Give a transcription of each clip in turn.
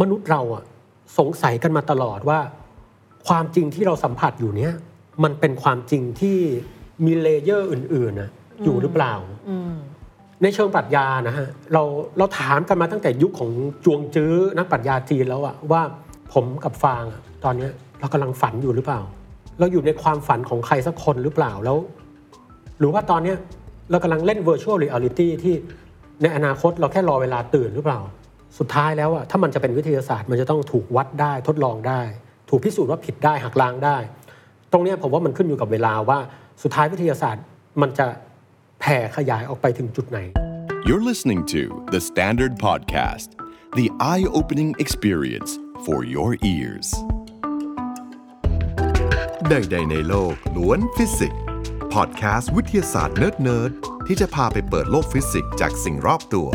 มนุษย์เราอะสงสัยกันมาตลอดว่า ความจริงที่เราสัมผัสอยู่เนี้ยมันเป็นความจริงที่มีเลเยอร์อื่นๆนะอยู่หรือเปล่าอืมในเชิงปรัชญานะฮะเราเราถามกันมาตั้งแต่ยุคของจวงจื้อนักปรัชญาจีนแล้วอะว่าผมกับฟางอะตอนเนี้ยเรากำลังฝันอยู่หรือเปล่า เราอยู่ในความฝันของใครสักคนหรือเปล่าแล้ว หรือว่าตอนเนี้ยเรากำลังเล่น virtual reality ที่ในอนาคตเราแค่รอเวลาตื่นหรือเปล่า สุดท้ายแล้วอะถ้ามันจะเป็นวิทยาศาสตร์มันจะต้องถูกวัดได้ทดลองได้ ถูกพิสูจน์ว่าผิดได้หักล้างได้ ตรงนี้ผมว่ามันขึ้นอยู่กับเวลาว่าสุดท้ายวิทยาศาสตร์มันจะแผ่ขยายออกไปถึงจุดไหน You're listening to The Standard Podcast, the eye opening experience for your ears. ใดๆในโลกล้วนฟิสิกส์พอดแคสต์วิทยาศาสตร์เนิร์ดๆที่จะพาไปเปิดโลกฟิสิกส์จากสิ่งรอบตัว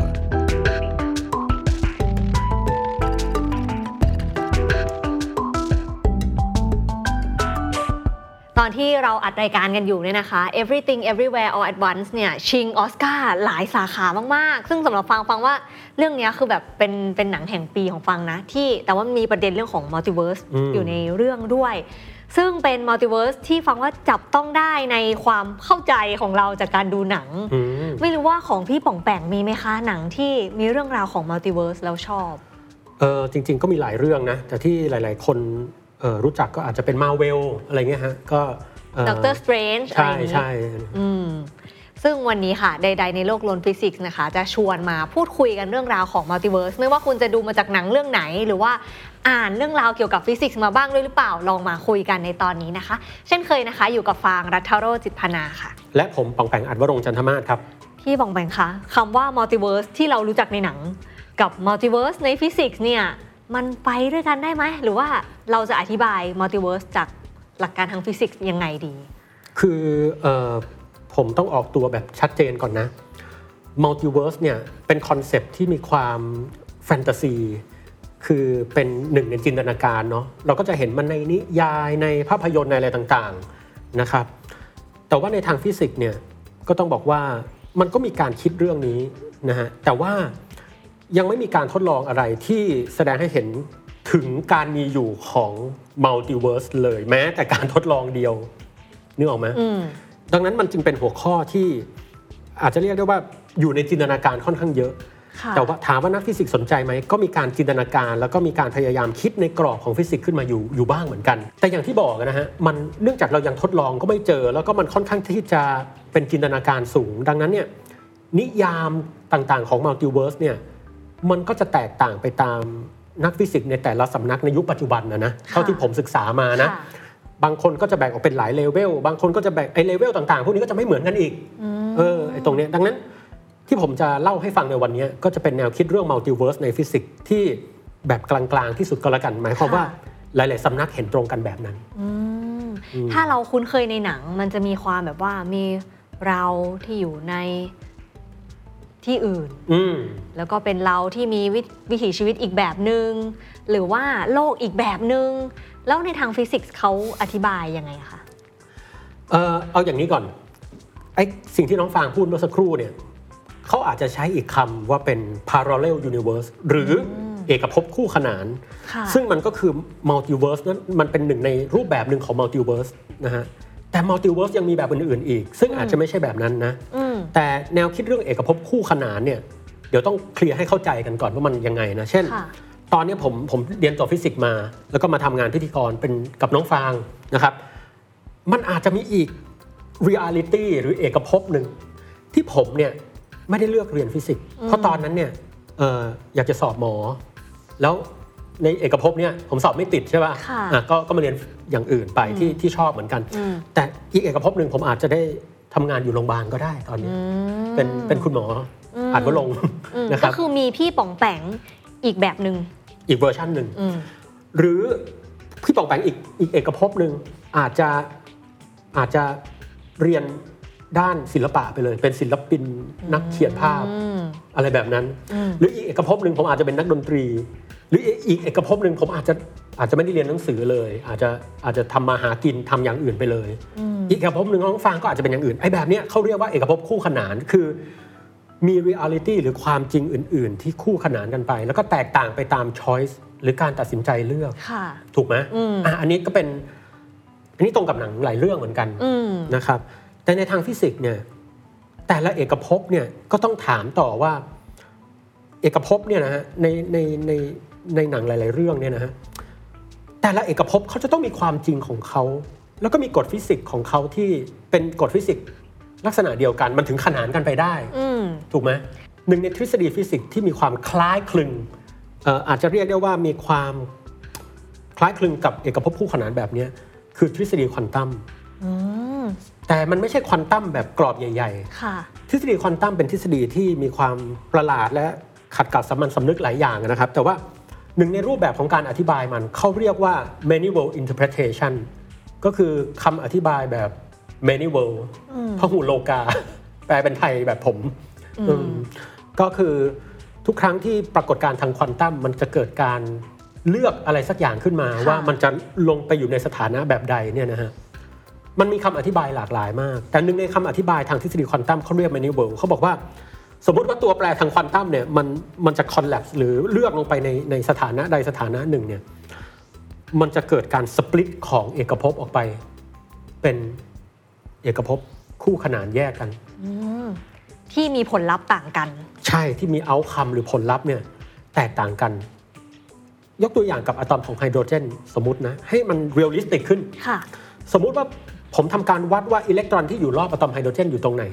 ตอนที่เราอัดรายการกันอยู่เนี่ยนะคะ Everything Everywhere All at Once เนี่ยชิงออสการ์หลายสาขามาก ๆ ซึ่งสำหรับฟางฟางว่าเรื่องเนี้ยคือแบบเป็นเป็นหนังแห่งปีของฟางนะ ที่แต่ว่ามีประเด็นเรื่องของ multiverse อืมอยู่ในเรื่องด้วย ซึ่งเป็น multiverse ที่ฟางว่าจับต้องได้ในความเข้าใจของเราจากการดูหนังอืมไม่รู้ว่าของพี่ป๋องแป๋งมีไหมคะหนังที่มีเรื่องราวของ multiverse แล้วชอบเออจริง ๆ ก็มีหลายเรื่องนะแต่ที่หลาย ๆ คนเอ่อ รู้จักก็อาจจะเป็นมาเวลอะไรเงี้ยฮะก็ Doctor Strangeนจ์อะไรใช่อย่างนี้ใช่อืมซึ่งวันนี้ค่ะใด ๆ ในโลกล้วนฟิสิกส์นะคะ จะชวนมาพูดคุยกันเรื่องราวของ multiverse ไม่ว่าคุณจะดูมาจากหนังเรื่องไหน หรือว่าอ่านเรื่องราวเกี่ยวกับฟิสิกส์มาบ้างด้วยหรือเปล่า ลองมาคุยกันในตอนนี้นะคะ เช่นเคยนะคะ อยู่กับฟางรัฐโรจน์จิตรพนาค่ะ และผมป๋องแป๋งอาจวรงค์จันทมาศครับพี่ป๋องแป๋งคะคำว่า multiverse ที่เรารู้จักในหนัง กับ multiverse ในฟิสิกส์เนี่ย มันไปด้วยกันได้ไหม หรือว่าเราจะอธิบาย multiverse จากหลักการทางฟิสิกส์ยังไงดี คือออผมต้องออกตัวแบบชัดเจนก่อนนะmultiverse เนี่ยเป็น concept ที่มีความแฟนตาซีคือเป็นหนึ่งในจินตนาการเนาะเราก็จะเห็นมันในนิยายในภาพยนตร์ในอะไรต่างๆนะครับแต่ว่าในทางฟิสิกส์เนี่ยก็ต้องบอกว่ามันก็มีการคิดเรื่องนี้นะฮะแต่ว่า ยังไม่มีการทดลองอะไรที่แสดงให้เห็นถึงการมีอยู่ของ multiverse เลยแม้แต่การทดลองเดียวนึกออกไหมอืมดังนั้นมันจึงเป็นหัวข้อที่อาจจะเรียกได้ว่าอยู่ในจินตนาการค่อนข้างเยอะค่ะแต่ว่าถามว่านักฟิสิกส์สนใจไหมก็มีการจินตนาการ แล้วก็มีการพยายามคิดในกรอบของฟิสิกส์ขึ้นมาอยู่อยู่บ้างเหมือนกัน แต่อย่างที่บอกนะฮะมันเนื่องจากเรายังทดลองก็ไม่เจอ แล้วก็มันค่อนข้างที่จะเป็นจินตนาการสูง ดังนั้นเนี่ยนิยามต่างๆของ multiverse เนี่ย มันก็จะแตกต่างไปตามนักฟิสิกส์ในแต่ละสำนักในยุคปัจจุบันนะนะเท่าที่ผมศึกษามานะค่ะบางคนก็จะแบ่งออกเป็นหลายเลเวลบางคนก็จะแบ่งไอ้เลเวลต่างๆ พวกนี้ก็จะไม่เหมือนกันอีกเออไอ้ตรงเนี้ยดังนั้นที่ผมจะเล่าให้ฟังในวันเนี้ยก็จะเป็นแนวคิดเรื่อง multiverse ในฟิสิกส์ที่แบบกลางๆที่สุดก็แล้วกัน หมายความว่าหลาย ๆสำนักเห็นตรงกันแบบนั้นอืมถ้าเราคุ้นเคยในหนังมันจะมีความแบบว่ามีเราที่อยู่ใน ที่อื่น อืม แล้วก็เป็นเราที่มีวิวิถีชีวิตอีกแบบหนึ่งหรือว่าโลกอีกแบบหนึง่งแล้วในทางฟิสิกส์เขาอธิบายยังไงอะคะ เออเอาอย่างนี้ก่อนไอ้สิ่งที่น้องฟางพูดเมื่อสักครู่เนี่ยเขาอาจจะใช้อีกคำว่าเป็น parallel universe หรือเอกภพคู่ขนาน ค่ะ ซึ่งมันก็คือ multiverse นั้นมันเป็นหนึ่งในรูปแบบหนึ่งของ multiverse นะฮะ แต่ multiverse ยังมีแบบอื่นๆอีก ซึ่งอาจจะไม่ใช่แบบนั้นนะอืมแต่แนวคิดเรื่องเอกภพคู่ขนานเนี่ยเดี๋ยวต้องเคลียร์ให้เข้าใจกันก่อนว่ามันยังไงนะเช่นค่ะตอนนี้ผมผมเรียนจบฟิสิกส์มา แล้วก็มาทำงานพิธีกรเป็นกับน้องฟางนะครับ มันอาจจะมีอีก reality หรือเอกภพหนึ่งที่ผมเนี่ยไม่ได้เลือกเรียนฟิสิกส์เพราะตอนนั้นเนี่ยเอ่ออยากจะสอบหมอ แล้ว ในเอกภพเนี่ยผมสอบไม่ติดใช่ป่ะค่ะอะก็ก็มาเรียนอย่างอื่นไปที่ที่ชอบเหมือนกัน อืม แต่อีกเอกภพหนึ่งผมอาจจะได้ทำงานอยู่โรงพยาบาลก็ได้ตอนนี้อืมเป็นเป็นคุณหมอออ่านว่าลงค์อืมนะครัก็บคือมีพี่ป๋องแปงอีกแบบหนึ่งอีกเวอร์ชันหนึ่ง อืม หรือพี่ปองแปงอีกอีกเอกภพหนึ่งอาจจะอาจจะเรียนด้านศิลปะไปเลย เป็นศิลปินนักเขียนภาพอืม อะไรแบบนั้น อืม หรืออีกเอกภพหนึ่งผมอาจจะเป็นนักดนตรี หรืออีกเอกภพหนึ่งผมอาจจะอาจจะไม่ได้เรียนหนังสือเลย อาจจะอาจจะทำมาหากินทำอย่างอื่นไปเลย อีกเอกภพหนึ่งน้องฟางก็อาจจะเป็นอย่างอื่นไอ้แบบเนี้ยเขาเรียกว่าเอกภพคู่ขนานคือมี reality หรือความจริงอื่น ๆ ที่คู่ขนานกันไป แล้วก็แตกต่างไปตาม choice หรือการตัดสินใจเลือกค่ะถูกไหมอืมอะอันนี้ก็เป็น อันนี้ตรงกับหนังหลายเรื่องเหมือนกันอืมนะครับ แต่ในทางฟิสิกส์เนี่ย แต่ละเอกภพเนี่ยก็ต้องถามต่อว่า เอกภพเนี่ยนะฮะในในใน ในหนังหลาย ๆ เรื่องเนี่ยนะฮะแต่ละเอกภพเขาจะต้องมีความจริงของเขาแล้วก็มีกฎฟิสิกส์ของเขาที่เป็นกฎฟิสิกส์ลักษณะเดียวกันมันถึงขนานกันไปได้อืมถูกไหมหนึ่งในทฤษฎีฟิสิกส์ที่มีความคล้ายคลึงเอ่ออาจจะเรียกได้ว่ามีความคล้ายคลึงกับเอกภพคู่ขนานแบบเนี้ยคือทฤษฎีควอนตัมอืมแต่มันไม่ใช่ควอนตัมแบบกรอบใหญ่ค่ะๆทฤษฎีควอนตัมเป็นทฤษฎีที่มีความประหลาดและขัดกับสามัญสำนึกหลายอย่างนะครับ แต่ว่า หนึ่งในรูปแบบของการอธิบายมันเขาเรียกว่า many world interpretation ก็คือคำอธิบายแบบ many world พหุโลกา แปลเป็นไทยแบบผมอืมก็คือทุกครั้งที่ปรากฏการณ์ทางควอนตัมมันจะเกิดการเลือกอะไรสักอย่างขึ้นมาค่ะว่ามันจะลงไปอยู่ในสถานะแบบใดเนี่ยนะฮะมันมีคำอธิบายหลากหลายมาก แต่หนึ่งในคำอธิบายทางทฤษฎีควอนตัมเขาเรียก many world เขาบอกว่า สมมติว่าตัวแปรทางควอนตัมเนี่ยมันมันจะ collapse หรือเลือกลงไปในในสถานะใดสถานะหนึ่งเนี่ยมันจะเกิดการ split ของเอกภพออกไป เป็นเอกภพคู่ขนานแยกกันอืมที่มีผลลัพธ์ต่างกัน ใช่ที่มี outcome หรือผลลัพธ์เนี่ยแตกต่างกัน ยกตัวอย่างกับอะตอมของไฮโดรเจน สมมตินะ ให้มัน realistic ขึ้นค่ะสมมุติว่าผมทำการวัดว่าอิเล็กตรอนที่อยู่รอบอะตอมไฮโดรเจนอยู่ตรงไหน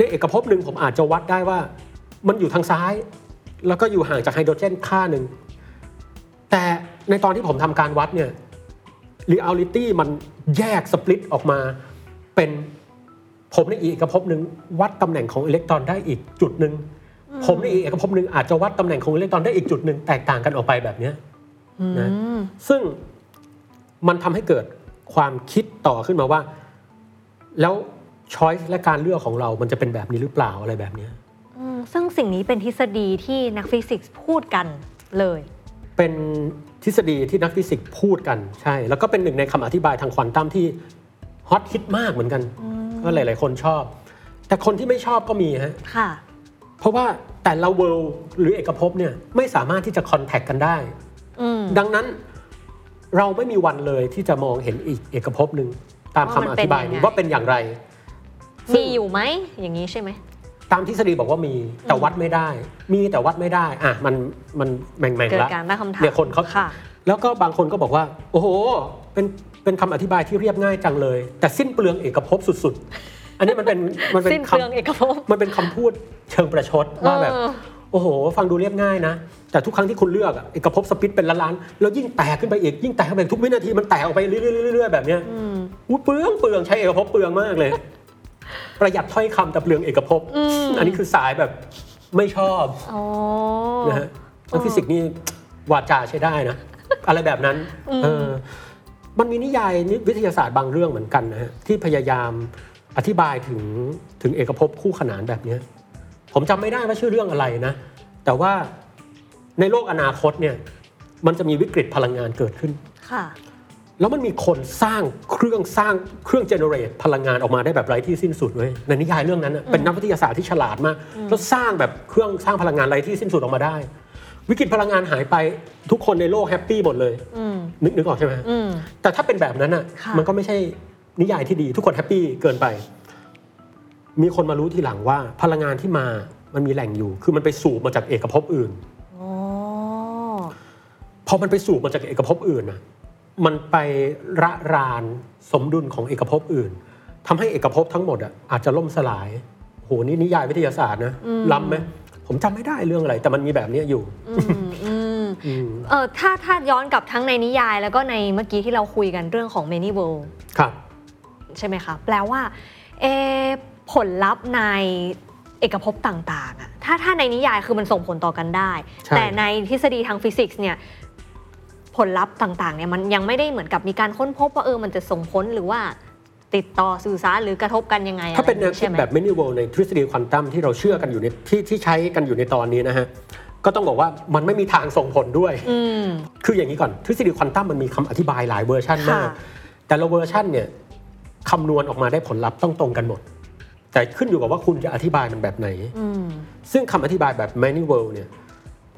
ในเอกภพหนึ่งผมอาจจะวัดได้ว่า มันอยู่ทางซ้าย แล้วก็อยู่ห่างจากไฮโดรเจนค่าหนึ่งแต่ในตอนที่ผมทำการวัดเนี่ยเรียลิตี้มันแยก split ออกมาเป็นผมในอีกเอกภพหนึ่งวัดตำแหน่งของอิเล็กตรอนได้อีกจุดหนึ่งผมในอีกเอกภพหนึ่งอาจจะวัดตำแหน่งของอิเล็กตรอนได้อีกจุดหนึ่งแตกต่างกันออกไปแบบเนี้ยนะอืมซึ่งมันทำให้เกิดความคิดต่อขึ้นมาว่า แล้ว choice และการเลือกของเรามันจะเป็นแบบนี้หรือเปล่าอะไรแบบเนี้ยอืมซึ่งสิ่งนี้เป็นทฤษฎีที่นักฟิสิกส์พูดกันเลย เป็นทฤษฎีที่นักฟิสิกส์พูดกันใช่ แล้วก็เป็นหนึ่งในคำอธิบายทางควอนตัมที่ฮอตฮิตมากเหมือนกันก็หลาย ๆ คนชอบ แต่คนที่ไม่ชอบก็มีฮะค่ะ เพราะว่าแต่ละ world หรือเอกภพเนี่ยไม่สามารถที่จะ contact กันได้อืมดังนั้นเราไม่มีวันเลยที่จะมองเห็นอีกเอกภพหนึ่งตามคำอธิบายนี้ว่ามันเป็นยังไงว่าเป็นอย่างไร มีอยู่ไหมอย่างนี้ใช่ไหม ตามทฤษฎีบอกว่ามีแต่วัดไม่ได้ มีแต่วัดไม่ได้อะมันมันแม่งแม่งเกิดละการตั้งคำถามเนี่ยคนเขาค่ะ แล้วก็บางคนก็บอกว่า โอ้โห เป็นเป็นคำอธิบายที่เรียบง่ายจังเลย แต่สิ้นเปลืองเอกภพสุดๆ อันนี้มันเป็นมันเป็นสิ้นคเปลืองเอกภพำมันเป็นคำพูดเชิงประชดว่าแบบ เออ โอ้โห ฟังดูเรียบง่ายนะ แต่ทุกครั้งที่คุณเลือกอะเอกภพสปิดเป็นล้านๆแล้วยิ่งแตกขึ้นไปอีกยิ่งแตกขึ้นไปทุกวินาทีมันแตกออกไปเรื่อยๆเรื่อยๆแบบเนี้ย อืมอุ๊ยเปลืองเปลืองใช้เอกภพเปลืองมากเลย ประหยัดถ้อยคำแต่เปลืองเอกภพอืมอันนี้คือสายแบบไม่ชอบอ๋อนะฮะนักฟิสิกส์นี่วาจาใช้ได้นะ อะไรแบบนั้นเออมันมีนิยายนิวิทยาศาสตร์บางเรื่องเหมือนกันนะฮะที่พยายามอธิบายถึงถึงเอกภพคู่ขนานแบบเนี้ยผมจำไม่ได้ว่าชื่อเรื่องอะไรนะ แต่ว่าในโลกอนาคตเนี่ยมันจะมีวิกฤตพลังงานเกิดขึ้น ค่ะ แล้วมันมีคนสร้างเครื่องสร้างเครื่องเจเนเรตพลังงานออกมาได้แบบไร้ที่สิ้นสุดเว้ยในนิยายเรื่องนั้นน่ะเป็นนักวิทยาศาสตร์ที่ฉลาดมากแล้วสร้างแบบเครื่องสร้างพลังงานไร้ที่สิ้นสุดออกมาได้ วิกฤตพลังงานหายไปทุกคนในโลกแฮปปี้หมดเลยอืมนึกนึกออกใช่ไหมอืมแต่ถ้าเป็นแบบนั้นอะค่ะมันก็ไม่ใช่นิยายที่ดี ทุกคนแฮปปี้เกินไป มีคนมารู้ทีหลังว่าพลังงานที่มามันมีแหล่งอยู่ คือมันไปสูบมาจากเอกภพอื่นอ๋อพอมันไปสูบมาจากเอกภพอื่นน่ะ มันไประรานสมดุลของเอกภพอื่นทำให้เอกภพทั้งหมดอะอาจจะล่มสลายโหนี่นิยายวิทยาศาสตร์นะล้ำไหมผมจำไม่ได้เรื่องอะไร แต่มันมีแบบเนี้ยอยู่อืมอืมอืมเออถ้าถ้าย้อนกลับทั้งในนิยาย แล้วก็ในเมื่อกี้ที่เราคุยกันเรื่องของ many world ครับ ใช่ไหมคะแปลว่าเอะผลลัพธ์ในเอกภพต่างๆอะถ้าถ้าในนิยายคือมันส่งผลต่อกันได้ใช่แต่ในทฤษฎีทางฟิสิกส์เนี่ยผ ลลัพธ์ต่างๆเนี่ยมันยังไม่ได้เหมือนกับมีการค้นพบว่าเออมันจะส่งผลหรือว่าติดต่อสื่อสารหรือกระทบกันยังไงถ้าเป็นแนวอะไรคิดใช่ไหมแบบ many world ในทฤษฎีควอนตัมที่เราเชื่อกันอยู่ในที่ที่ใช้กันอยู่ในตอนนี้นะฮะก็ต้องบอกว่ามันไม่มีทางส่งผลด้วยอืมคืออย่างนี้ก่อนทฤษฎีควอนตัมมันมีคำอธิบายหลายเวอร์ชันมากค่ะแต่ละเวอร์ชันเนี่ยคำนวณออกมาได้ผลลัพธ์ต้องตรงกันหมด แต่ขึ้นอยู่กับว่าคุณจะอธิบายมันแบบไหนอืมซึ่งคำอธิบายแบบ many world เนี่ย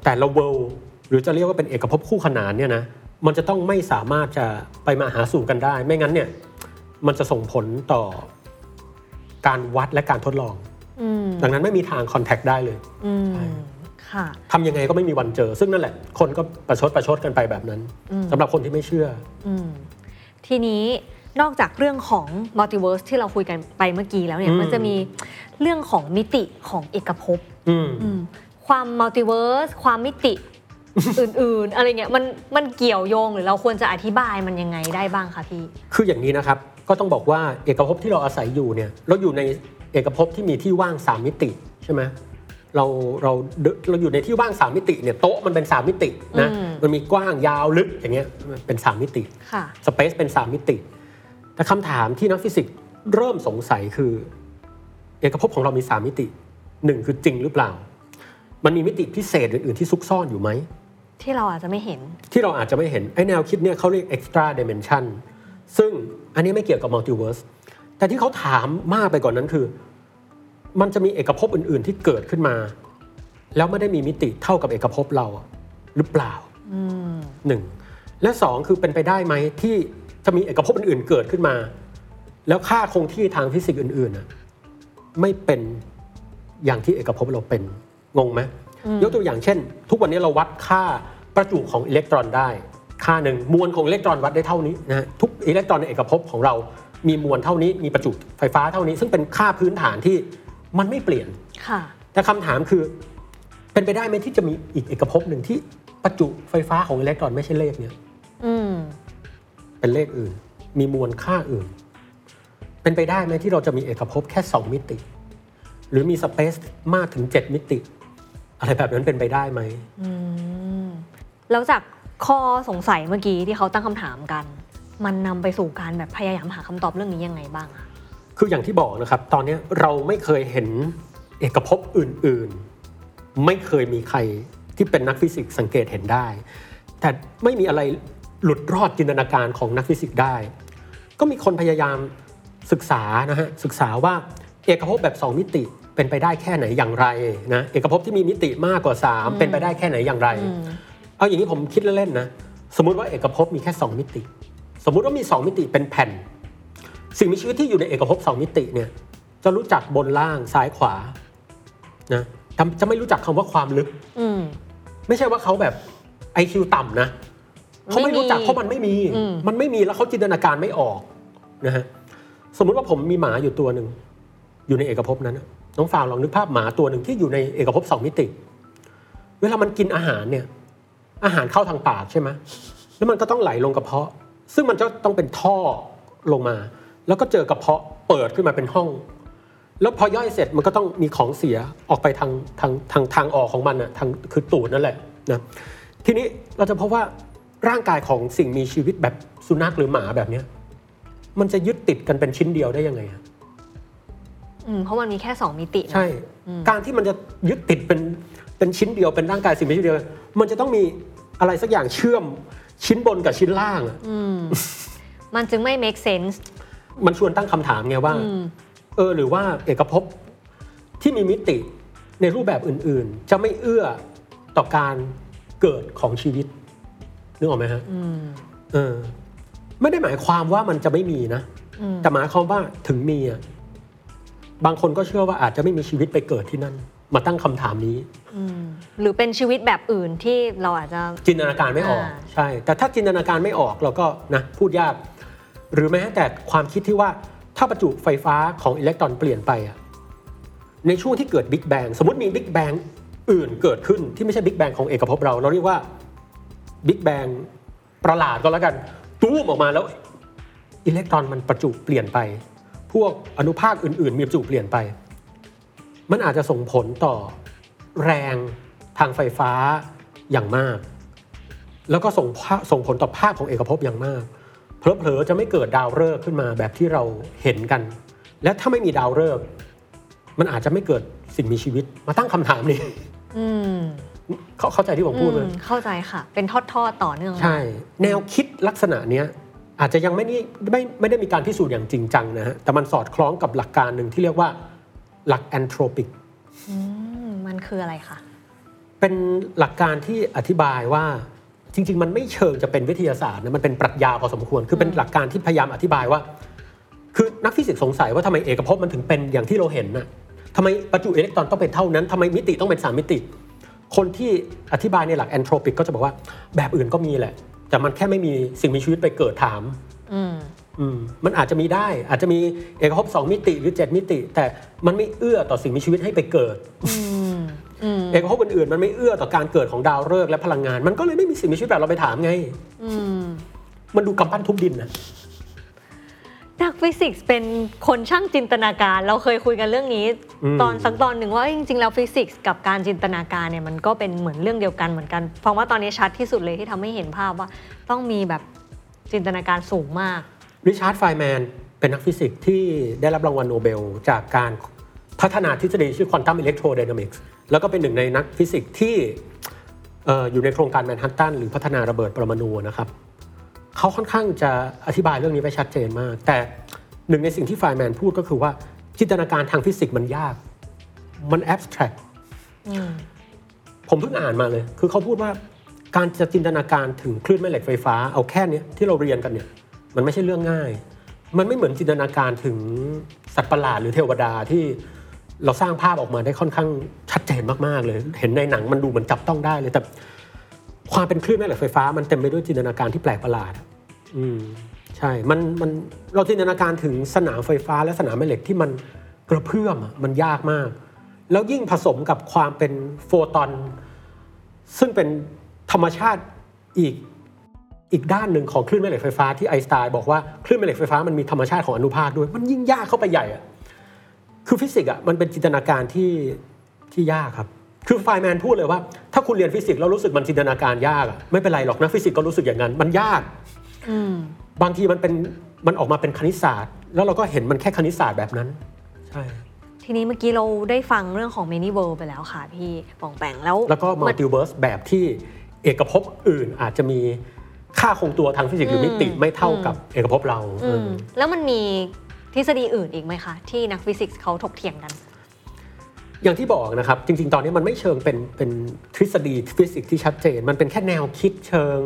แต่ละ world หรือจะเรียกว่าเป็นเอกภพคู่ขนานเนี่ยนะมันจะต้องไม่สามารถจะไปมาหาสู่กันได้ ไม่งั้นเนี่ยมันจะส่งผลต่อการวัดและการทดลองอืมดังนั้นไม่มีทาง contact ได้เลยอืมค่ะทำยังไงก็ไม่มีวันเจอ ซึ่งนั่นแหละ คนก็ประชดประชดกันไปแบบนั้นอืมสำหรับคนที่ไม่เชื่ออืมทีนี้นอกจากเรื่องของ multiverse ที่เราคุยกันไปเมื่อกี้แล้วเนี่ยอืมันจะมีเรื่องของมิติของเอกภพอืมอืมความ multiverse ความมิติ อื่นๆ อะไรเงี้ยมันมันเกี่ยวโยงหรือเราควรจะอธิบายมันยังไงได้บ้างคะพี่ คืออย่างนี้นะครับ ก็ต้องบอกว่าเอกภพที่เราอาศัยอยู่เนี่ยเราอยู่ในเอกภพที่มีที่ว่าง 3 มิติใช่ไหมเราเราเราอยู่ในที่ว่าง 3 มิติเนี่ยโต๊ะมันเป็น 3 มิตินะอืมมันมีกว้างยาวลึกอย่างเงี้ยมันเป็น 3 มิติค่ะสเปซเป็น 3 มิติ แต่คำถามที่นักฟิสิกส์เริ่มสงสัยคือ เอกภพของเรามี 3 มิติหนึ่งคือจริงหรือเปล่า มันมีมิติพิเศษอื่นๆที่ซุกซ่อนอยู่ไหม ที่เราอาจจะไม่เห็น ที่เราอาจจะไม่เห็น ไอ้แนวคิดเนี่ยเขาเรียก extra dimension ซึ่งอันนี้ไม่เกี่ยวกับ multiverse แต่ที่เขาถามมากไปกว่านนั้นคือ มันจะมีเอกภพอื่น ๆ ที่เกิดขึ้นมา แล้วไม่ได้มีมิติเท่ากับเอกภพเราอะหรือเปล่าอืมหนึ่งและสองคือเป็นไปได้ไหมที่จะมีเอกภพอื่น ๆ เกิดขึ้นมา แล้วค่าคงที่ทางฟิสิกส์อื่นๆน่ะไม่เป็นอย่างที่เอกภพเราเป็นงงไหมอืม ยกตัวอย่างเช่น ทุกวันนี้เราวัดค่าประจุของอิเล็กตรอนได้ ค่าหนึ่งมวลของอิเล็กตรอนวัดได้เท่านี้นะฮะทุกอิเล็กตรอนในเอกภพของเรา มีมวลเท่านี้มีประจุไฟฟ้าเท่านี้ ซึ่งเป็นค่าพื้นฐานที่มันไม่เปลี่ยนค่ะแต่คำถามคือ เป็นไปได้ไหมที่จะมีอีกเอกภพหนึ่งที่ประจุไฟฟ้าของอิเล็กตรอนไม่ใช่เลขเนี้ยอืมเป็นเลขอื่น มีมวลค่าอื่น เป็นไปได้ไหมที่เราจะมีเอกภพแค่ 2 มิติ หรือมี space มากถึง 7 มิติ อะไรแบบนั้นเป็นไปได้ไหมอืมแล้วจากข้อสงสัยเมื่อกี้ที่เขาตั้งคำถามกัน มันนำไปสู่การแบบพยายามหาคำตอบเรื่องนี้ยังไงบ้างอะคืออย่างที่บอกนะครับ ตอนนี้เราไม่เคยเห็นเอกภพอื่น ๆ ไม่เคยมีใครที่เป็นนักฟิสิกส์สังเกตเห็นได้ แต่ไม่มีอะไรหลุดรอดจินตนาการของนักฟิสิกส์ได้ ก็มีคนพยายามศึกษานะฮะศึกษาว่าเอกภพแบบ 2 มิติ เป็นไปได้แค่ไหนอย่างไรนะเอกภพที่มีมิติมากกว่า 3 เป็นไปได้แค่ไหนอย่างไรอืมเอาอย่างนี้ผมคิดเล่นๆนะสมมุติว่าเอกภพมีแค่ 2 มิติ สมมุติว่ามี 2 มิติเป็นแผ่น สิ่งมีชีวิตที่อยู่ในเอกภพ2มิติเนี่ยจะรู้จักบนล่างซ้ายขวานะจะจะไม่รู้จักคำว่าความลึกอืมไม่ใช่ว่าเขาแบบ IQ ต่ำนะเขาไม่รู้จักไม่มีเพราะมันไม่มีอืมมันไม่มีแล้วเขาจินตนาการไม่ออกนะฮะสมมุติว่าผมมีหมาอยู่ตัวหนึ่งอยู่ในเอกภพนั้น น้องฟาวลองนึกภาพหมาตัวหนึ่งที่อยู่ในเอกภพสองมิติ เวลามันกินอาหารเนี่ย อาหารเข้าทางปากใช่ไหมแล้วมันก็ต้องไหลลงกระเพาะ ซึ่งมันจะต้องเป็นท่อลงมา แล้วก็เจอกระเพาะเปิดขึ้นมาเป็นห้อง แล้วพอย่อยเสร็จมันก็ต้องมีของเสียออกไปทางทางทางทางออกของมันอะทางคือตูดนั่นแหละนะทีนี้เราจะพบว่าร่างกายของสิ่งมีชีวิตแบบสุนัขหรือหมาแบบเนี้ยมันจะยึดติดกันเป็นชิ้นเดียวได้ยังไงอะ เพราะมันมีแค่ 2 มิตินะใช่ การที่มันจะยึดติดเป็นเป็นชิ้นเดียวเป็นร่างกายสิ่งมีชีวิตเดียว มันจะต้องมีอะไรสักอย่างเชื่อมชิ้นบนกับชิ้นล่างอะอืมมันจึงไม่ make sense มันชวนตั้งคำถามไงว่าอืมเออหรือว่าเอกภพที่มีมิติในรูปแบบอื่นๆ จะไม่เอื้อต่อการเกิดของชีวิตนึกออกไหมฮะอืมเออ ไม่ได้หมายความว่ามันจะไม่มีนะอืมแต่หมายความว่าถึงมีอะ บางคนก็เชื่อว่าอาจจะไม่มีชีวิตไปเกิดที่นั่น มาตั้งคำถามนี้อืมหรือเป็นชีวิตแบบอื่นที่เราอาจจะจินตนาการไม่ออกอ่าใช่ แต่ถ้าจินตนาการไม่ออกเราก็นะพูดยาก หรือแม้แต่ความคิดที่ว่าถ้าประจุไฟฟ้าของอิเล็กตรอนเปลี่ยนไปอะในช่วงที่เกิดบิ๊กแบงสมมติมีบิ๊กแบงอื่นเกิดขึ้นที่ไม่ใช่บิ๊กแบงของเอกภพเรา เราเรียกว่าบิ๊กแบงประหลาดก็แล้วกัน ตู้มออกมาแล้วอิเล็กตรอนมันประจุเปลี่ยนไป พวกอนุภาคอื่น ๆ มีประจุเปลี่ยนไป มันอาจจะส่งผลต่อแรงทางไฟฟ้าอย่างมาก แล้วก็ส่งภาส่งผลต่อภาพของเอกภพอย่างมากเผลอๆจะไม่เกิดดาวฤกษ์ขึ้นมาแบบที่เราเห็นกัน และถ้าไม่มีดาวฤกษ์มันอาจจะไม่เกิดสิ่งมีชีวิตมาตั้งคำถามนี้อืมเขาเข้าใจที่ผมพูดไหมอืมเข้าใจค่ะ เป็นทอดๆต่อเนื่องมาใช่ แนวคิดลักษณะเนี้ย อาจจะยังไม่ได้ไม่ไม่ได้มีการพิสูจน์อย่างจริงจังนะฮะแต่มันสอดคล้องกับหลักการหนึ่งที่เรียกว่าหลักแอนโทรปิกอืมมันคืออะไรคะเเป็นหลักการที่อธิบายว่าจริง ๆ มันไม่เชิงจะเป็นวิทยาศาสตร์นะมันเป็นปรัชญาพอสมควร คือเป็นหลักการที่พยายามอธิบายว่า คือนักฟิสิกส์สงสัยว่าทำไมเอกภพมันถึงเป็นอย่างที่เราเห็นน่ะทำไมประจุอิเล็กตรอนต้องเป็นเท่านั้นทำไมมิติต้องเป็นสามมิติ คนที่อธิบายในหลักแอนโทรปิกก็จะบอกว่าแบบอื่นก็มีแหละ แต่มันแค่ไม่มีสิ่งมีชีวิตไปเกิดถามอืมอืมมันอาจจะมีได้ อาจจะมีเอกภพสองมิติหรือ 7 มิติ แต่มันไม่เอื้อต่อสิ่งมีชีวิตให้ไปเกิดอืมอืมเอกภพอื่นๆมันไม่เอื้อต่อการเกิดของดาวฤกษ์และพลังงาน มันก็เลยไม่มีสิ่งมีชีวิตแบบเราไปถามไงอืมมันดูกำปั้นทุบดินนะ นักฟิสิกส์เป็นคนช่างจินตนาการ เราเคยคุยกันเรื่องนี้อืมตอนสักตอนหนึ่งว่าจริงๆแล้วฟิสิกส์กับการจินตนาการเนี่ยมันก็เป็นเหมือนเรื่องเดียวกันเหมือนกัน เพราะว่าตอนนี้ชัดที่สุดเลยที่ทำให้เห็นภาพว่าต้องมีแบบจินตนาการสูงมากริชาร์ดไฟน์แมนเป็นนักฟิสิกส์ที่ได้รับรางวัลโนเบล จากการพัฒนาทฤษฎีชื่อ quantum electrodynamics แล้วก็เป็นหนึ่งในนักฟิสิกส์ที่เอ่ออยู่ในโครงการแมนฮัตตันหรือพัฒนาระเบิดปรมาณูนะครับ เขาค่อนข้างจะอธิบายเรื่องนี้ไว้ชัดเจนมาก แต่หนึ่งในสิ่งที่ไฟน์แมนพูดก็คือว่าจินตนาการทางฟิสิกส์มันยาก มัน abstract อืมผมเพิ่งอ่านมาเลย คือเขาพูดว่าการจะจินตนาการถึงคลื่นแม่เหล็กไฟฟ้า เอาแค่นี้ที่เราเรียนกันเนี่ย มันไม่ใช่เรื่องง่าย มันไม่เหมือนจินตนาการถึงสัตว์ประหลาดหรือเทวดาที่เราสร้างภาพออกมาได้ค่อนข้างชัดเจนมากๆเลย เห็นในหนังมันดูเหมือนจับต้องได้เลยแต่ ความเป็นคลื่นแม่เหล็กไฟฟ้ามันเต็มไปด้วยจินตนาการที่แปลกประหลาด อืมใช่ มันมันเราจินตนาการถึงสนามไฟฟ้าและสนามแม่เหล็กที่มันกระเพื่อมอะมันยากมาก แล้วยิ่งผสมกับความเป็นโฟตอน ซึ่งเป็นธรรมชาติอีกอีกด้านหนึ่งของคลื่นแม่เหล็กไฟฟ้าที่ไอน์สไตน์บอกว่าคลื่นแม่เหล็กไฟฟ้ามันมีธรรมชาติของอนุภาคด้วย มันยิ่งยากเข้าไปใหญ่อะคือฟิสิกส์อะมันเป็นจินตนาการที่ที่ยากครับ คือไฟน์แมนพูดเลยว่า ถ้าคุณเรียนฟิสิกส์แล้วรู้สึกมันจินตนาการยากอะไม่เป็นไรหรอกนะฟิสิกส์ก็รู้สึกอย่างนั้น มันยากอืมบางทีมันเป็นมันออกมาเป็นคณิตศาสตร์ แล้วเราก็เห็นมันแค่คณิตศาสตร์แบบนั้น ใช่ ทีนี้เมื่อกี้เราได้ฟังเรื่องของ Many World ไปแล้วค่ะพี่ปองแปงแล้ว แล้วก็มัลติเวิร์สแบบที่เอกภพอื่นอาจจะมีค่าคงตัวทางฟิสิกส์หรือมิติไม่เท่ากับเอกภพเราอืมเออแล้วมันมีทฤษฎีอื่นอีกไหมคะ ที่นักฟิสิกส์เขาถกเถียงกัน อย่างที่บอกนะครับ จริง ๆ ตอนนี้มันไม่เชิงเป็นเป็นทฤษฎีฟิสิกส์ที่ชัดเจน มันเป็นแค่แนวคิดเชิง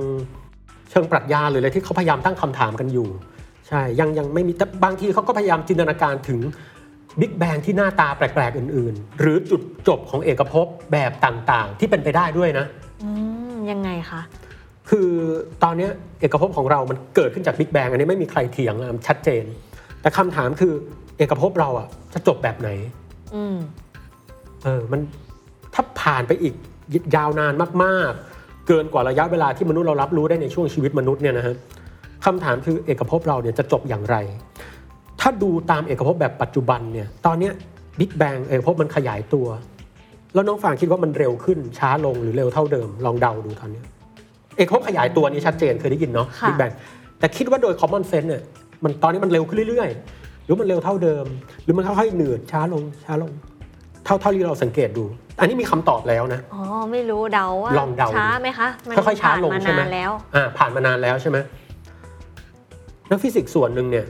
เชิงปรัชญาหรืออะไรที่เขาพยายามตั้งคำถามกันอยู่ ใช่ยังยังไม่มีแต่บางทีเขาก็พยายามจินตนาการถึงบิ๊กแบงที่หน้าตาแปลกๆ อื่น ๆ หรือจุดจบของเอกภพแบบต่างๆ ที่เป็นไปได้ด้วยนะอืมยังไงคะ คือตอนเนี้ยเอกภพของเรามันเกิดขึ้นจากบิ๊กแบงอันนี้ไม่มีใครเถียงอะมันชัดเจน แต่คำถามคือเอกภพเราอะจะจบแบบไหนอืม เออมันถ้าผ่านไปอีกยาวนานมากๆ เกินกว่าระยะเวลาที่มนุษย์เรารับรู้ได้ในช่วงชีวิตมนุษย์เนี่ยนะฮะคำถามคือเอกภพเราเนี่ยจะจบอย่างไร ถ้าดูตามเอกภพแบบปัจจุบันเนี่ยตอนเนี้ยบิ๊กแบงเอกภพมันขยายตัว แล้วน้องฟางคิดว่ามันเร็วขึ้นช้าลงหรือเร็วเท่าเดิมลองเดาดูตอนเนี้ยเอกภพขยายตัวนี้ชัดเจนเคยได้ยินเนาะค่ะบิ๊กแบงแต่คิดว่าโดย common sense เนี่ยมันตอนนี้มันเร็วขึ้นเรื่อยๆ หรือมันเร็วเท่าเดิม หรือมันค่อยๆหนืดช้าลงช้าลง เท่าเท่าที่เราสังเกตดู อันนี้มีคำตอบแล้วนะ อ๋อ ไม่รู้เดาว่าลองเดาดูช้าไหมคะมันค่อยๆช้าลงผ่านมานานแล้วใช่ไหมอ่าผ่านมานานแล้วใช่ไหมนักฟิสิกส์ส่วนหนึ่งเนี่ย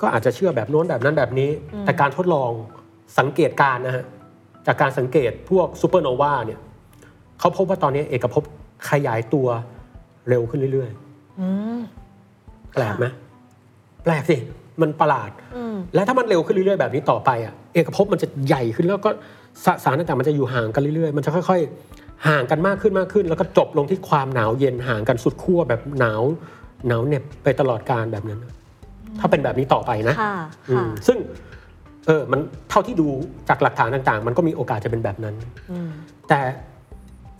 ก็อาจจะเชื่อแบบโน้นแบบนั้นแบบนี้ แต่การทดลองสังเกตการณ์นะฮะจากการสังเกตพวกซูเปอร์โนวาเนี่ยเขาพบว่าตอนนี้เอกภพขยายตัวเร็วขึ้นเรื่อยอืมๆแปลกไหมแปลกสิมันประหลาดอืมและถ้ามันเร็วขึ้นเรื่อยๆแบบนี้ต่อไปอะเอกภพมันจะใหญ่ขึ้นแล้วก็ สสารต่างๆมันจะอยู่ห่างกันเรื่อยๆ มันจะค่อย ๆ ห่างกันมากขึ้นมากขึ้น แล้วก็จบลงที่ความหนาวเย็นห่างกันสุดขั้วแบบหนาวหนาวเหน็บไปตลอดกาลแบบนั้น ถ้าเป็นแบบนี้ต่อไปนะค่ะอืมค่ะซึ่งเออมันเท่าที่ดูจากหลักฐานต่างๆ มันก็มีโอกาสจะเป็นแบบนั้นอืมแต่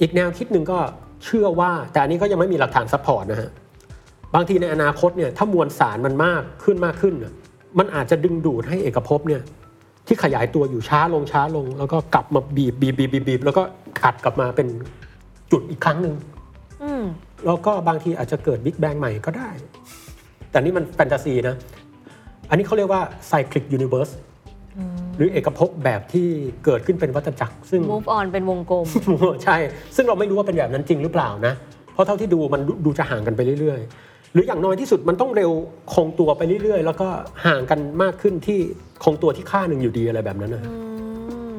อีกแนวคิดหนึ่งก็เชื่อว่าแต่อันนี้ก็ยังไม่มีหลักฐาน support นะฮะบางทีในอนาคตเนี่ยถ้ามวลสารมันมากขึ้นมากขึ้นน่ะมันอาจจะดึงดูดให้เอกภพเนี่ย ที่ขยายตัวอยู่ช้าลงช้าลง แล้วก็กลับมาบีบบีบบีบบีบบีบแล้วก็ขัดกลับมาเป็นจุดอีกครั้งหนึ่งอืมแล้วก็บางทีอาจจะเกิดบิ๊กแบงใหม่ก็ได้ แต่นี่มันแฟนตาซีนะ อันนี้เขาเรียกว่าไซคลิกยูนิเว r ร์สหรือเอกภพแบบที่เกิดขึ้นเป็นวัฏจักร ซึ่ง move on เป็นวงกลม ใช่ ซึ่งเราไม่รู้ว่าเป็นแบบนั้นจริงหรือเปล่านะ เพราะเท่าที่ดูมันดูดูจะห่างกันไปเรื่อยๆ หรืออย่างน้อยที่สุดมันต้องเร็วคงตัวไปเรื่อยๆ แล้วก็ห่างกันมากขึ้นที่คงตัวที่ค่าหนึ่งอยู่ดีอะไรแบบนั้นนะอืม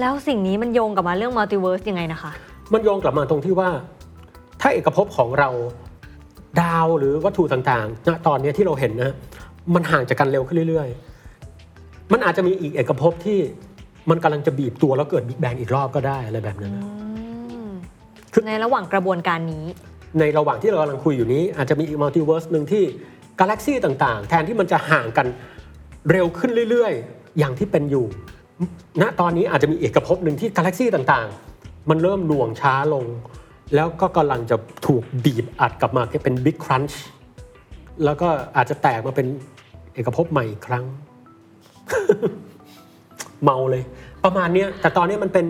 แล้วสิ่งนี้มันโยงกลับมาเรื่องมัลติเวิร์สยังไงนะคะ มันโยงกลับมาตรงที่ว่า ถ้าเอกภพของเราดาวหรือวัตถุต่างๆณตอนเนี้ยที่เราเห็นนะมันห่างจากกันเร็วขึ้นเรื่อย ๆ มันอาจจะมีอีกเอกภพที่มันกำลังจะบีบตัวแล้วเกิด Big Bang อีกรอบก็ได้อะไรแบบนั้นนะคือในระหว่างกระบวนการนี้ ในระหว่างที่เรากำลังคุยอยู่นี้ อาจจะมีอีก multiverse หนึ่งที่กาแล็กซี่ต่างๆ แทนที่มันจะห่างกันเร็วขึ้นเรื่อยๆ อย่างที่เป็นอยู่ ณตอนนี้อาจจะมีเอกภพหนึ่งที่กาแล็กซี่ต่างๆ มันเริ่มหน่วงช้าลง แล้วก็กำลังจะถูกบีบอัดกลับมาเป็น Big Crunch แล้วก็อาจจะแตกมาเป็นเอกภพใหม่อีกครั้ง เมาเลย ประมาณนี้แต่ตอนนี้มันเป็น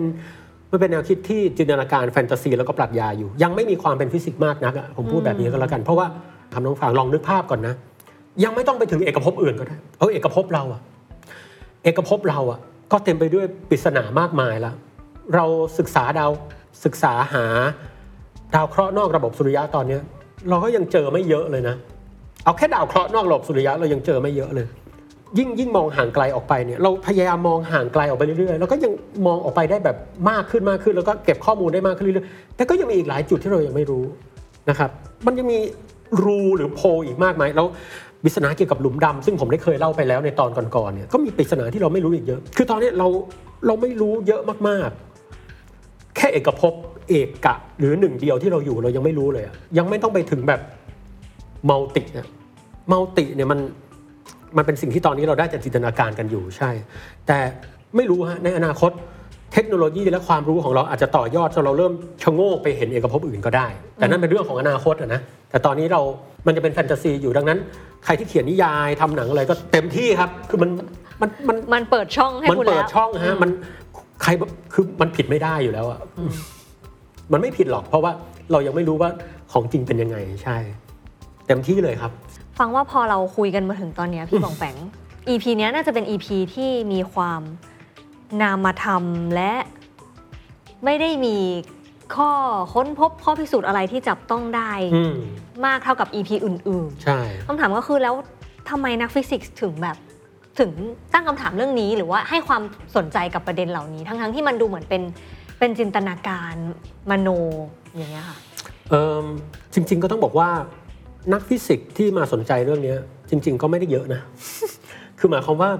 มันเป็นแนวคิดที่จินตนาการแฟนตาซี แล้วก็ปรัชญาอยู่ ยังไม่มีความเป็นฟิสิกส์มากนักอะผมพูดแบบนี้ก็แล้วกัน เพราะว่าทำน้องฟังลองนึกภาพก่อนนะ ยังไม่ต้องไปถึงเอกภพอื่นก็ได้เอาเอกภพเราอะเอกภพเราอะก็เต็มไปด้วยปริศนามากมายแล้ว เราศึกษาดาวศึกษาหาดาวเคราะห์นอกระบบสุริยะตอนเนี้ยเราก็ยังเจอไม่เยอะเลยนะ เอาแค่ดาวเคราะห์นอกระบบสุริยะเรายังเจอไม่เยอะเลย ยิ่งยิ่งมองห่างไกลออกไปเนี่ยเราพยายามมองห่างไกลออกไปเรื่อยๆ แล้วก็ยังมองออกไปได้แบบมากขึ้นมากขึ้น แล้วก็เก็บข้อมูลได้มากขึ้นเรื่อยๆ แต่ก็ยังมีอีกหลายจุดที่เรายังไม่รู้นะครับ มันยังมีรูหรือโพอีกมากมายแล้วปริศนาเกี่ยวกับหลุมดำซึ่งผมได้เคยเล่าไปแล้วในตอนก่อนๆเนี่ยก็มีปริศนาที่เราไม่รู้อีกเยอะ คือตอนนี้เราเราไม่รู้เยอะมากๆ แค่เอกภพเอกกะ หรือหนึ่งเดียวที่เราอยู่เรายังไม่รู้เลยยังไม่ต้องไปถึงแบบมัลติอะมัลติเนี่ยมัน มันเป็นสิ่งที่ตอนนี้เราได้แต่จินตนาการกันอยู่ใช่ แต่ไม่รู้ฮะในอนาคตเทคโนโลยีและความรู้ของเราอาจจะต่อยอดจนเราเริ่มชะโงกไปเห็นเอกภพอื่นก็ได้ แต่นั่นเป็นเรื่องของอนาคตอะนะแต่ตอนนี้เรามันจะเป็นแฟนตาซีอยู่ดังนั้น ใครที่เขียนนิยายทำหนังอะไรก็เต็มที่ครับ คือมันมันมันมันเปิดช่องให้มันคุณเปิแล้ดวช่องฮะมันใครคือมันผิดไม่ได้อยู่แล้วอะมันไม่ผิดหรอก เพราะว่าเรายังไม่รู้ว่าของจริงเป็นยังไงใช่ เต็มที่เลยครับ ฟังว่าพอเราคุยกันมาถึงตอนเนี้ยพี่บองแปง EP เนี้ยน่าจะเป็น EP ที่มีความนามธรรมและไม่ได้มีข้อค้นพบข้อพิสูจน์อะไรที่จับต้องได้อืมมากเท่ากับ EP ออื่นใช่ ๆคำถามก็คือแล้วทำไมนักฟิสิกส์ถึงแบบถึงตั้งคำถามเรื่องนี้หรือว่าให้ความสนใจกับประเด็นเหล่านี้ ทั้งๆที่มันดูเหมือนเป็นเป็นจินตนาการมโนอย่างเงี้ยค่ะ เอิ่มจริง ๆ ก็ต้องบอกว่า นักฟิสิกส์ที่มาสนใจเรื่องเนี้ยจริง ๆ ก็ไม่ได้เยอะนะ คือหมายความว่า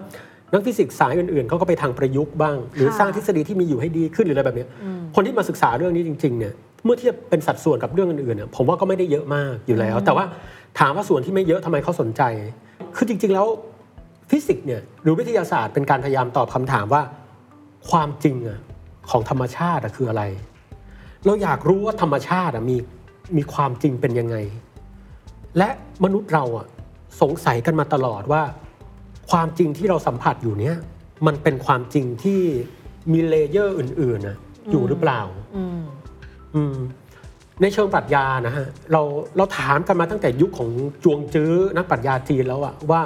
นักฟิสิกส์สายอื่นๆเขาก็ไปทางประยุกต์บ้าง หรือค่ะสร้างทฤษฎีที่มีอยู่ให้ดีขึ้นหรืออะไรแบบเนี้ยคนที่มาศึกษาเรื่องนี้จริงๆเนี่ยเมื่อเทียบเป็นสัดส่วนกับเรื่องอื่นๆเนี่ยผมว่าก็ไม่ได้เยอะมากอยู่แล้ว แต่ว่าถามว่าส่วนที่ไม่เยอะทำไมเขาสนใจ คือจริงๆแล้วฟิสิกส์เนี่ยหรือวิทยาศาสตร์เป็นการพยายามตอบคำถามว่า ความจริงอะของธรรมชาติอะคืออะไร เราอยากรู้ว่าธรรมชาติอะมีมีความจริงเป็นยังไง และมนุษย์เราอะสงสัยกันมาตลอดว่า ความจริงที่เราสัมผัสอยู่เนี้ยมันเป็นความจริงที่มีเลเยอร์อื่นๆนะอยู่หรือเปล่าอืมอืมในเชิงปรัชญานะฮะเราเราถามกันมาตั้งแต่ยุคของจวงจื้อนักปรัชญาจีนแล้วอะว่า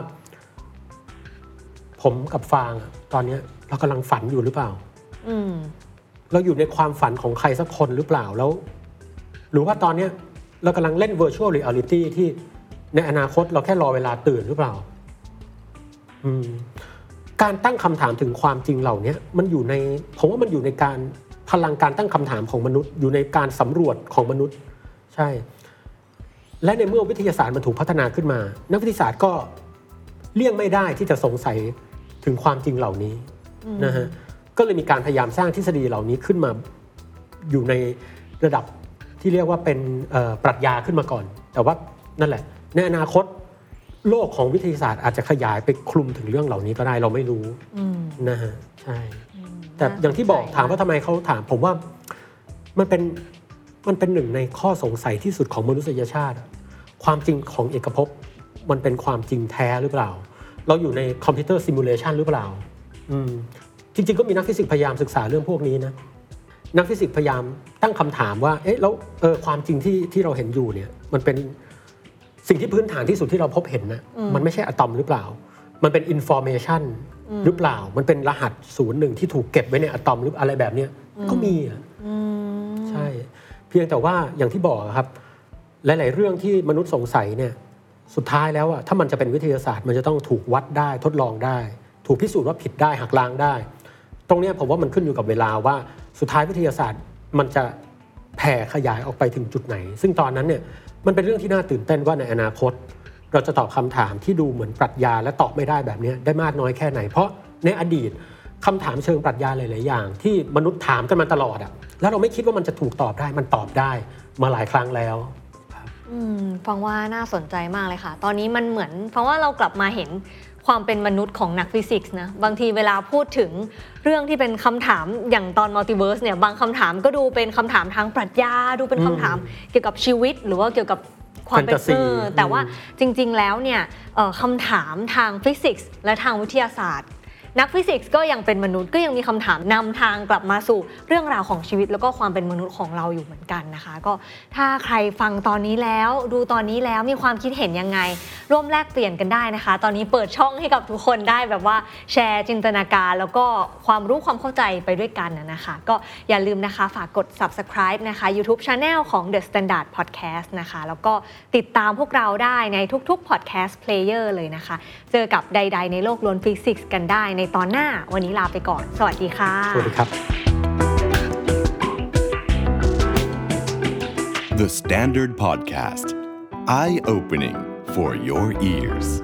ผมกับฟางอะตอนเนี้ยเรากำลังฝันอยู่หรือเปล่าอืมเราอยู่ในความฝันของใครสักคนหรือเปล่าแล้ว หรือว่าตอนเนี้ย เรากำลังเล่น virtual reality ที่ในอนาคตเราแค่รอเวลาตื่นหรือเปล่าอืมการตั้งคำถามถึงความจริงเหล่านี้มันอยู่ในผมว่ามันอยู่ในการพลังการตั้งคำถามของมนุษย์ อยู่ในการสำรวจของมนุษย์ ใช่ และในเมื่อวิทยาศาสตร์มันถูกพัฒนาขึ้นมา นักวิทยาศาสตร์ก็เลี่ยงไม่ได้ที่จะสงสัยถึงความจริงเหล่านี้นะฮะก็เลยมีการพยายามสร้างทฤษฎีเหล่านี้ขึ้นมาอยู่ในระดับ ที่เรียกว่าเป็นเอ่อปรัชญาขึ้นมาก่อน แต่ว่านั่นแหละ ในอนาคตโลกของวิทยาศาสตร์อาจจะขยายไปคลุมถึงเรื่องเหล่านี้ก็ได้เราไม่รู้อืมนะฮะใช่แต่อย่างที่บอกถามว่าทำไมเขาถาม ผมว่ามันเป็นมันเป็นหนึ่งในข้อสงสัยที่สุดของมนุษยชาติอะความจริงของเอกภพมันเป็นความจริงแท้หรือเปล่า เราอยู่ใน computer simulation หรือเปล่า อืมจริงๆก็มีนักฟิสิกส์พยายามศึกษาเรื่องพวกนี้นะ นักฟิสิกส์พยายามตั้งคำถามว่า เอ๊ะ แล้วเออความจริงที่ที่เราเห็นอยู่เนี่ย มันเป็นสิ่งที่พื้นฐานที่สุดที่เราพบเห็นนะ มันไม่ใช่อะตอมหรือเปล่า มันเป็น information หรือเปล่า มันเป็นรหัสศูนย์หนึ่งที่ถูกเก็บไว้ในอะตอมหรืออะไรแบบเนี้ย ก็มีอะอืมใช่ เพียงแต่ว่าอย่างที่บอกอะครับ หลาย ๆ เรื่องที่มนุษย์สงสัยเนี่ย สุดท้ายแล้วอะถ้ามันจะเป็นวิทยาศาสตร์ มันจะต้องถูกวัดได้ทดลองได้ ถูกพิสูจน์ว่าผิดได้หักล้างได้ ตรงเนี้ยผมว่ามันขึ้นอยู่กับเวลาว่า สุดท้ายวิทยาศาสตร์มันจะแผ่ขยายออกไปถึงจุดไหน ซึ่งตอนนั้นเนี่ยมันเป็นเรื่องที่น่าตื่นเต้นว่าในอนาคต เราจะตอบคำถามที่ดูเหมือนปรัชญาและตอบไม่ได้แบบนี้ได้มากน้อยแค่ไหน เพราะในอดีตคำถามเชิงปรัชญาหลาย ๆ อย่าง ที่มนุษย์ถามกันมาตลอดอะแล้วเราไม่คิดว่ามันจะถูกตอบได้มันตอบได้มาหลายครั้งแล้วอืมฟังว่าน่าสนใจมากเลยค่ะ ตอนนี้มันเหมือนฟังว่าเรากลับมาเห็น ความเป็นมนุษย์ของนักฟิสิกส์นะบางทีเวลาพูดถึงเรื่องที่เป็นคำถามอย่างตอน multiverse เนี่ยบางคำถามก็ดูเป็นคำถามทางปรัชญาดูเป็นคำถามเกี่ยวกับชีวิต หรือว่าเกี่ยวกับความเป็น fantasy เออแต่ว่าอืมจริง ๆ แล้วเนี่ยเอ่อคำถามทางฟิสิกส์และทางวิทยาศาสตร์ นักฟิสิกส์ก็ยังเป็นมนุษย์ก็ยังมีคำถามนำทางกลับมาสู่เรื่องราวของชีวิต แล้วก็ความเป็นมนุษย์ของเราอยู่เหมือนกันนะคะ ก็ถ้าใครฟังตอนนี้แล้ว ดูตอนนี้แล้วมีความคิดเห็นยังไง ร่วมแลกเปลี่ยนกันได้นะคะ ตอนนี้เปิดช่องให้กับทุกคนได้แบบว่าแชร์จินตนาการ แล้วก็ความรู้ความเข้าใจไปด้วยกันนะนะคะ ก็อย่าลืมนะคะฝากกด subscribe นะคะ YouTube Channel ของ The Standard Podcast นะคะ แล้วก็ติดตามพวกเราได้ในทุกๆ podcast player เลยนะคะ เจอกับใด ๆ ในโลกล้วนฟิสิกส์กันได้ในตอนหน้า วันนี้ลาไปก่อน สวัสดีค่ะ สวัสดีครับ The Standard Podcast, eye opening for your ears.